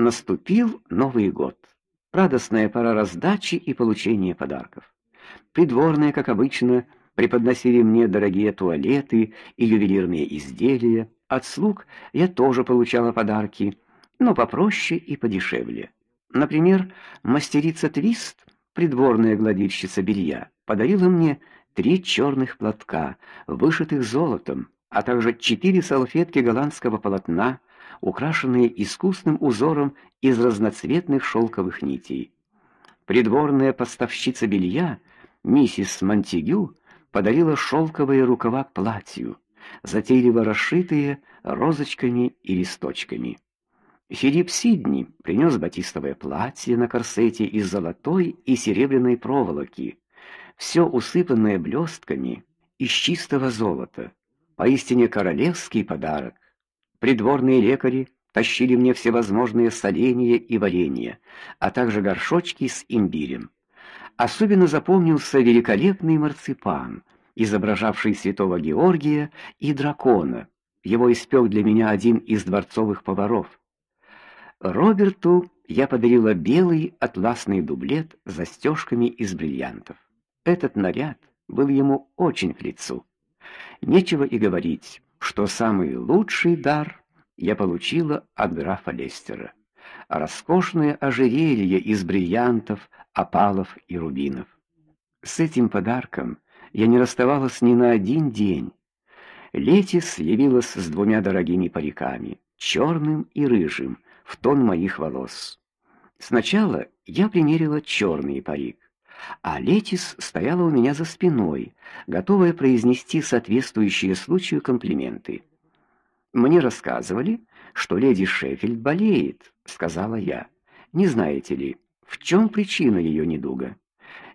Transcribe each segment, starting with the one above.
Наступил Новый год. Радостная пора раздачи и получения подарков. Придворные, как обычно, преподносили мне дорогие туалеты и ювелирные изделия. От слуг я тоже получала подарки, но попроще и подешевле. Например, мастерица Твист, придворная гладильщица белья, подарила мне три черных платка, вышитых золотом, а также четыре салфетки голландского полотна, украшенные искусным узором из разноцветных шелковых нитей. Придворная поставщица белья, миссис Монтегю, подарила шелковые рукава к платью, затейливо расшитые розочками и листочками. Филипп Сидни принес батистовое платье на корсете из золотой и серебряной проволоки, все усыпанное блестками из чистого золота. Поистине королевский подарок. Придворные лекари тащили мне всевозможные соленья и варенья, а также горшочки с имбирем. Особенно запомнился великолепный марципан, изображавший святого Георгия и дракона. Его испек для меня один из дворцовых поваров. Роберту я подарила белый атласный дублет с застежками из бриллиантов. Этот наряд был ему очень к лицу. Нечего и говорить, что самый лучший дар я получила от графа Лестера. Роскошное ожерелье из бриллиантов, опалов и рубинов. С этим подарком я не расставалась ни на один день. Летис явилась с двумя дорогими париками, черным и рыжим, в тон моих волос. Сначала я примерила черный парик, а Летис стояла у меня за спиной, готовая произнести соответствующие случаю комплименты. Мне рассказывали, что леди Шеффилд болеет, сказала я. Не знаете ли, в чем причина ее недуга?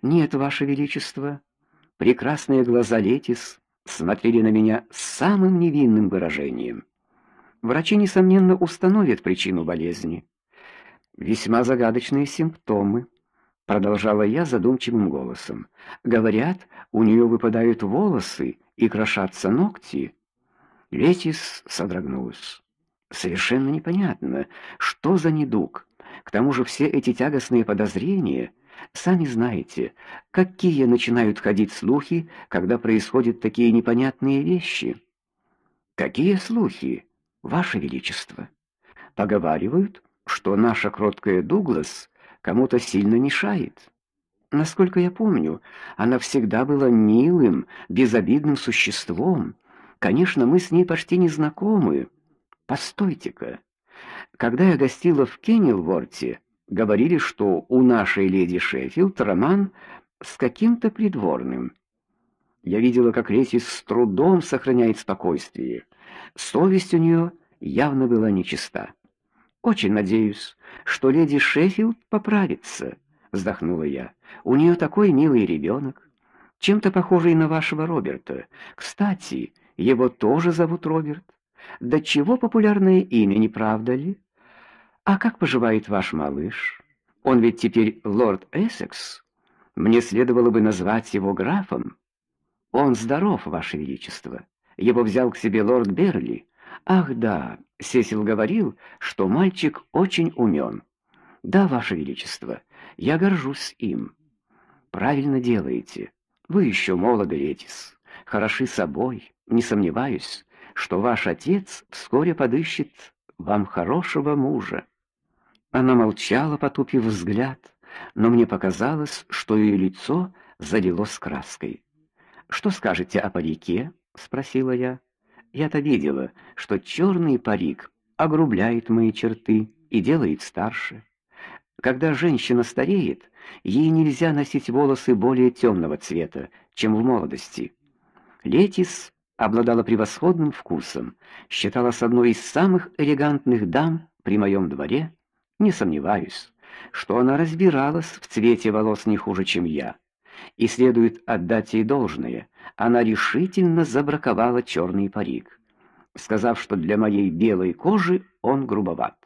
Нет, ваше величество. Прекрасные глаза Летис смотрели на меня с самым невинным выражением. Врачи несомненно установят причину болезни. Весьма загадочные симптомы продолжала я задумчивым голосом. Говорят, у нее выпадают волосы и крошатся ногти. Летис содрогнулась. Совершенно непонятно, что за недуг. К тому же все эти тягостные подозрения, сами знаете, какие начинают ходить слухи, когда происходят такие непонятные вещи. Какие слухи, ваше величество? Поговаривают, что наша кроткая Дуглас кому-то сильно мешает. Насколько я помню, она всегда была милым, безобидным существом. Конечно, мы с ней почти не знакомы. Постойте-ка. Когда я гостила в Кенилворте, говорили, что у нашей леди Шеффилд роман с каким-то придворным. Я видела, как Лети с трудом сохраняет спокойствие. Совесть у нее явно была нечиста. Очень надеюсь, что леди Шеффилд поправится, вздохнула я. У нее такой милый ребенок, чем-то похожий на вашего Роберта. Кстати, его тоже зовут Роберт. Да чего популярное имя, не правда ли? А как поживает ваш малыш? Он ведь теперь лорд Эссекс. Мне следовало бы назвать его графом. Он здоров, ваше величество. Его взял к себе лорд Берли. Ах, да, Сесил говорил, что мальчик очень умен. Да, ваше величество, я горжусь им. Правильно делаете. Вы еще молоды, Летис. Хороши собой, не сомневаюсь, что ваш отец вскоре подыщет вам хорошего мужа. Она молчала, потупив взгляд, но мне показалось, что ее лицо залилось краской. Что скажете о парике? спросила я. Я-то видела, что черный парик огрубляет мои черты и делает старше. Когда женщина стареет, ей нельзя носить волосы более темного цвета, чем в молодости. Летис обладала превосходным вкусом, считалась одной из самых элегантных дам при моем дворе. Не сомневаюсь, что она разбиралась в цвете волос не хуже, чем я. И следует отдать ей должное, она решительно забраковала черный парик, сказав, что для моей белой кожи он грубоват.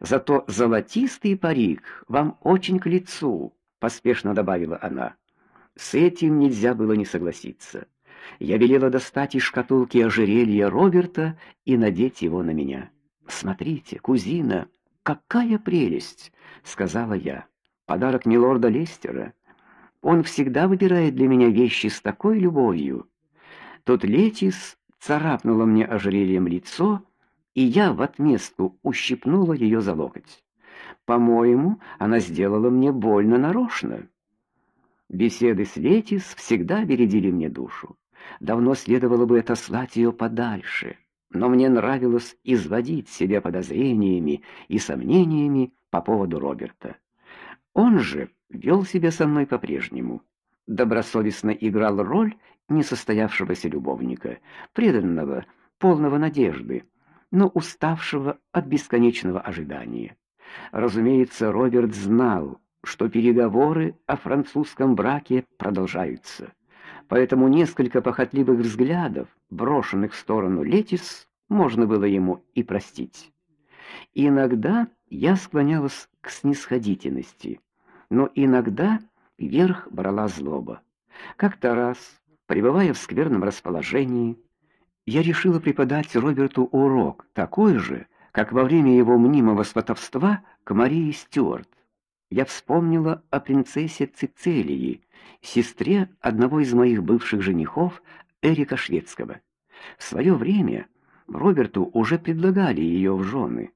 Зато золотистый парик вам очень к лицу, поспешно добавила она. С этим нельзя было не согласиться. Я велела достать из шкатулки ожерелье Роберта и надеть его на меня. Смотрите, кузина, какая прелесть, сказала я. Подарок милорда Лестера. Он всегда выбирает для меня вещи с такой любовью. Тут Летис царапнула мне ожерельем лицо, и я в отместку ущипнула ее за локоть. По-моему, она сделала мне больно нарочно. Беседы с Летис всегда бередили мне душу. Давно следовало бы отослать ее подальше, но мне нравилось изводить себя подозрениями и сомнениями по поводу Роберта. Он же вел себя со мной по-прежнему. Добросовестно играл роль несостоявшегося любовника, преданного, полного надежды, но уставшего от бесконечного ожидания. Разумеется, Роберт знал, что переговоры о французском браке продолжаются. Поэтому несколько похотливых взглядов, брошенных в сторону Летис, можно было ему и простить. Иногда я склонялась к снисходительности, но иногда верх брала злоба. Как-то раз, пребывая в скверном расположении, я решила преподать Роберту урок, такой же, как во время его мнимого сватовства к Марии Стюарт. Я вспомнила о принцессе Цицилии, сестре одного из моих бывших женихов, Эрика Шведского. В свое время Роберту уже предлагали ее в жены,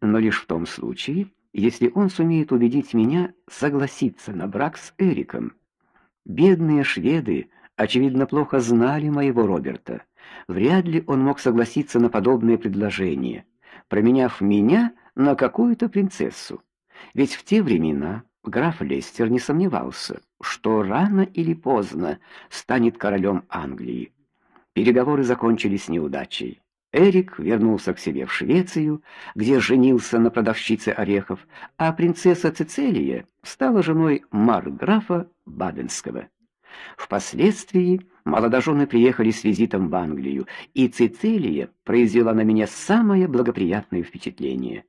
но лишь в том случае, если он сумеет убедить меня согласиться на брак с Эриком. Бедные шведы, очевидно, плохо знали моего Роберта. Вряд ли он мог согласиться на подобное предложение променяв меня на какую-то принцессу. Ведь в те времена граф Лестер не сомневался, что рано или поздно станет королем Англии. Переговоры закончились неудачей. Эрик вернулся к себе в Швецию, где женился на продавщице орехов, а принцесса Цицилия стала женой марграфа Баденского. Впоследствии молодожены приехали с визитом в Англию, и Цицилия произвела на меня самое благоприятное впечатление.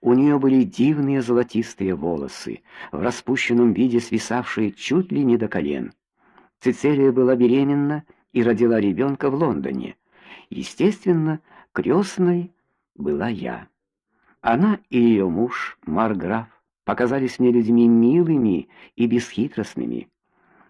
У нее были дивные золотистые волосы, в распущенном виде свисавшие чуть ли не до колен. Цицилия была беременна и родила ребенка в Лондоне. Естественно, крестной была я. Она и ее муж, марграф, показались мне людьми милыми и бесхитростными.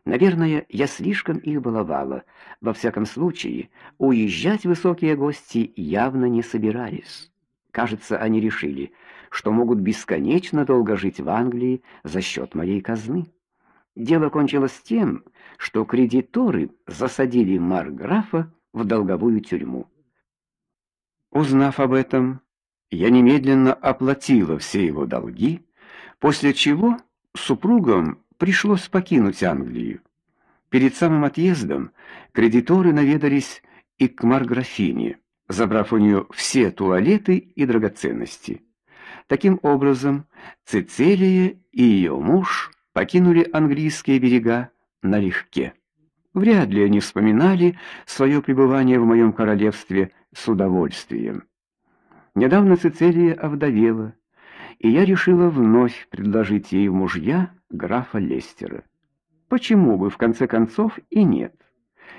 Наверное, я слишком их баловала. Во всяком случае, уезжать высокие гости явно не собирались. Кажется, они решили, что могут бесконечно долго жить в Англии за счет моей казны. Дело кончилось тем, что кредиторы засадили марграфа в долговую тюрьму. Узнав об этом, я немедленно оплатила все его долги, после чего супругам пришлось покинуть Англию. Перед самым отъездом кредиторы наведались и к Марграфине, забрав у нее все туалеты и драгоценности. Таким образом, Цицилия и ее муж покинули английские берега налегке. Вряд ли они вспоминали свое пребывание в моем королевстве с удовольствием. Недавно Цицилия овдовела, и я решила вновь предложить ей мужья графа Лестера. Почему бы в конце концов и нет?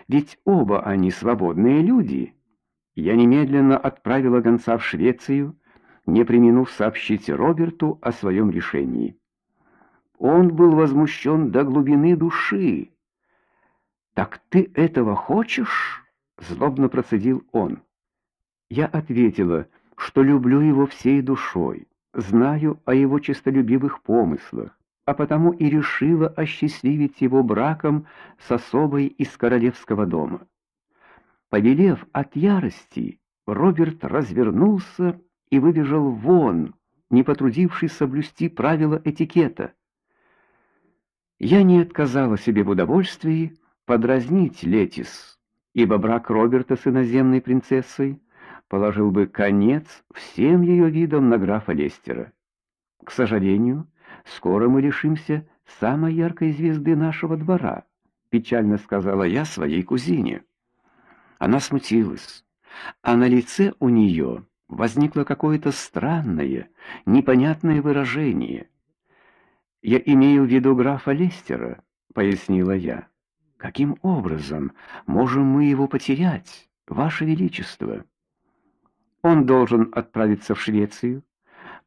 Ведь оба они свободные люди. Я немедленно отправила гонца в Швецию, не преминув сообщить Роберту о своем решении. Он был возмущен до глубины души. Так ты этого хочешь? злобно процедил он. Я ответила, что люблю его всей душой, знаю о его честолюбивых помыслах а потому и решила осчастливить его браком с особой из королевского дома. Повелев от ярости, Роберт развернулся и выбежал вон, не потрудившись соблюсти правила этикета. Я не отказала себе в удовольствии подразнить Летис, ибо брак Роберта с иноземной принцессой положил бы конец всем ее видам на графа Лестера. К сожалению, Скоро мы лишимся самой яркой звезды нашего двора, печально сказала я своей кузине. Она смутилась, а на лице у нее возникло какое-то странное, непонятное выражение. Я имею в виду графа Лестера, пояснила я. Каким образом можем мы его потерять, ваше величество? Он должен отправиться в Швецию,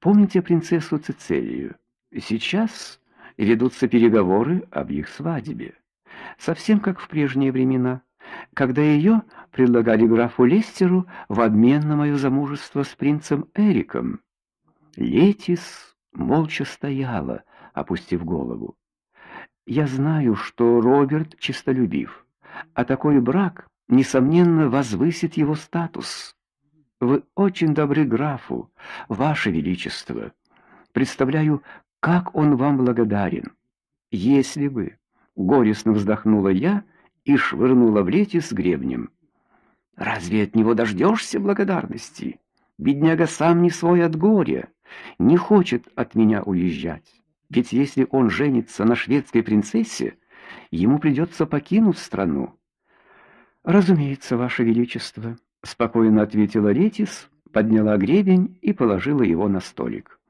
Помните принцессу Цицилию? Сейчас ведутся переговоры об их свадьбе, совсем как в прежние времена, когда ее предлагали графу Лестеру в обмен на мое замужество с принцем Эриком. Летис молча стояла, опустив голову. Я знаю, что Роберт честолюбив, а такой брак несомненно возвысит его статус. Вы очень добры графу, ваше величество. Представляю, как он вам благодарен. Если бы, горестно вздохнула я и швырнула в лети с гребнем. Разве от него дождешься благодарности? Бедняга сам не свой от горя, не хочет от меня уезжать. Ведь если он женится на шведской принцессе, ему придется покинуть страну. Разумеется, ваше величество, спокойно ответила Ретис, подняла гребень и положила его на столик.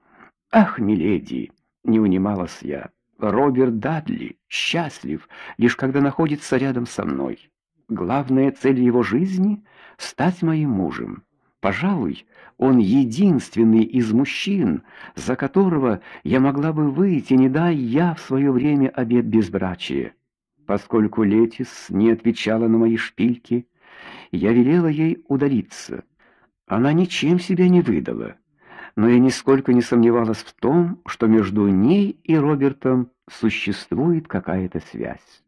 Ах, миледи, не унималась я. Роберт Дадли счастлив лишь когда находится рядом со мной. Главная цель его жизни стать моим мужем. Пожалуй, он единственный из мужчин, за которого я могла бы выйти, не дай я в свое время обет безбрачия. Поскольку Летис не отвечала на мои шпильки, я велела ей удалиться. Она ничем себя не выдала но я нисколько не сомневалась в том, что между ней и Робертом существует какая-то связь.